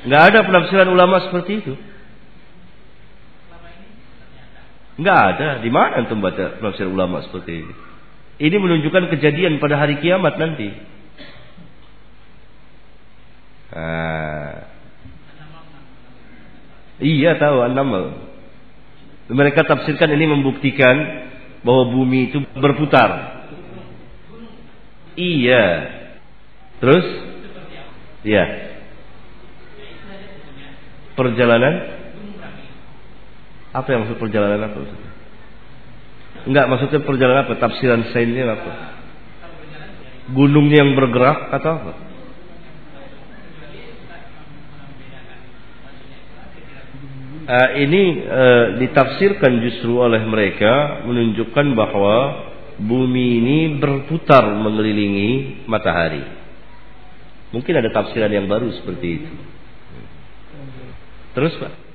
Nggak ada penafsiran ulama seperti itu. Nggak ada. Di mana antum baca penafsiran ulama seperti ini? Ini menunjukkan kejadian pada hari kiamat nanti. Ah. Iya tahu an-namal. Mereka tafsirkan ini membuktikan bahwa bumi itu berputar. Iya. Terus? Iya. Perjalanan? Apa yang maksud perjalanan apa maksudnya? Enggak, maksudnya perjalanan apa? Tafsiran sainnya apa? Gunungnya yang bergerak atau apa? Uh, ini uh, ditafsirkan justru oleh mereka menunjukkan bahwa bumi ini berputar mengelilingi matahari. Mungkin ada tafsiran yang baru seperti itu. Terus Pak?